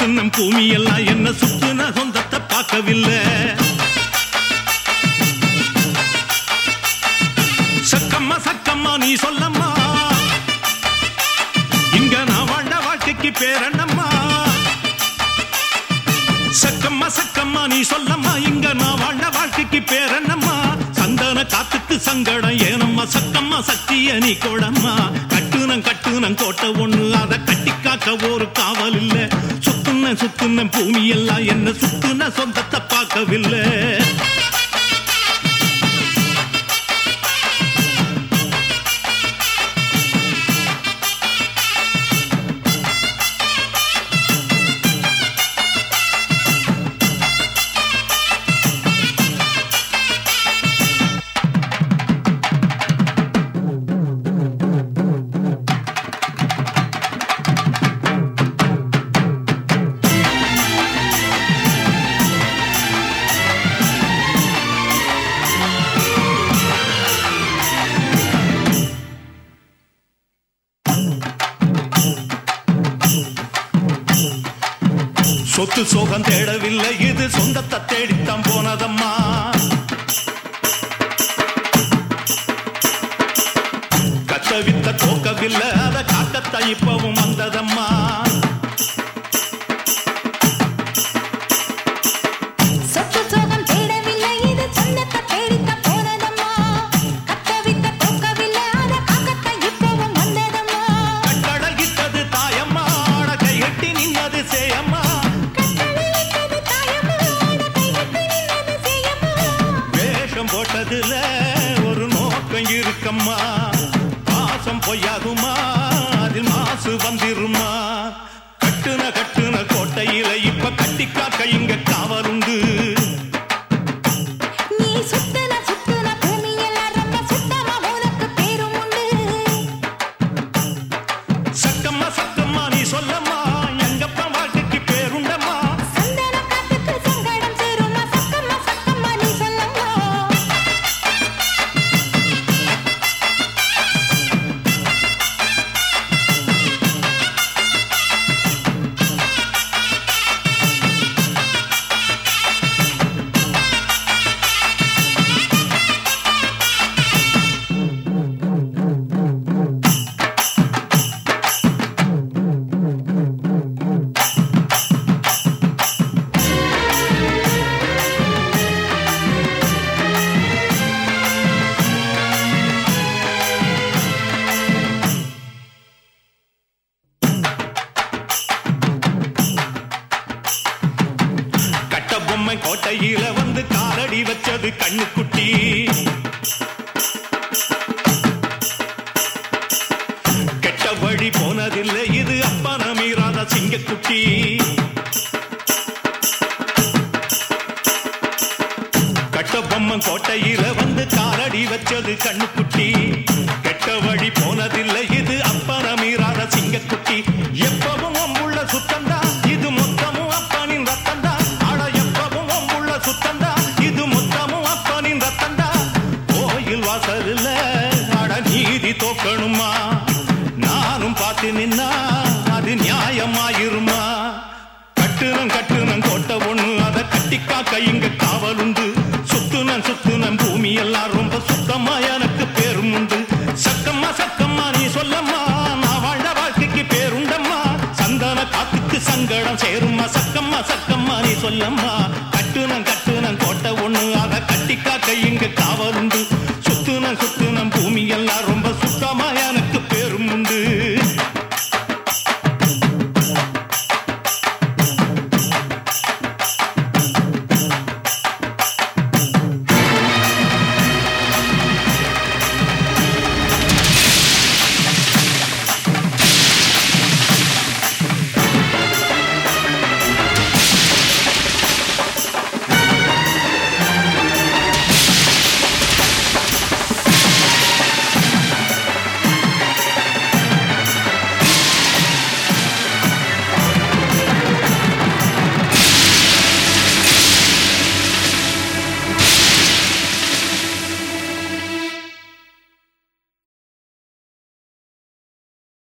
சுத்துனன் பூமி எல்லாம் என்ன சுத்துன சொந்தத்தை பார்க்கவில்லை. சக்கம்மா சக்கம்மா நீ சொல்லம்மா. இங்க நான் வாழ்ந்த வாழ்க்கைக்கு பேரண்ணம்மா சக்கம்மா சக்கம்மா நீ சொல்லம்மா. இங்க நான் வாழ்ந்த வாழ்க்கைக்கு பேரண்ணம்மா சந்தன காத்துக்கு சங்கடம் ஏனம்மா? சக்கம்மா சக்திய நீ கோடம்மா. கட்டுனம் கட்டுனம் கோட்டை ஒண்ணு அதை கட்டி காக்க ஒரு காவல் இல்லை. என்ன சுத்துன பூமி எல்லாம் என்ன சுத்துன சொந்தத்தை பார்க்கவில்லை. சொத்து சோகம் தேடவில்லை. இது சொந்தத்தை தேடித்தான் போனதம்மா. கத்த வித்த தோக்கவில்லை. அதை காக்கத்தான் இப்பவும் வேஷம் ஒரு நோக்கம் இருக்கம்மா. பாசம் பொய்யாகுமா? அதில் மாசு வந்திருமா? கட்ட கோட்டையில வந்து காலடி வச்சது கண்ணுக்குட்டி. கெட்ட வழி போனதில்லை இது அப்பன மீறாத சிங்கக்குட்டி. கட்ட கோட்டையில வந்து காலடி வச்சது கண்ணுக்குட்டி. கெட்ட வழி போனதில்லை கட்டுனம் கட்டுனம் கோட்டை ஒண்ணு அதை கட்டிக்காக்க இங்க காவல் காவலுண்டு சுத்துனன் சுத்துனம் பூமி எல்லாம் ரொம்ப சுத்தமா எனக்கு பேரும் உண்டு. சத்தம்மா சத்தம்மா நீ சொல்லம்மா. நான் வாழ்ந்த வாழ்க்கைக்கு பேருண்டம்மா. சந்தன காத்துக்கு சங்கடம் சேரும்மா. சக்கம்மா சக்கம்மா நீ சொல்லம்மா.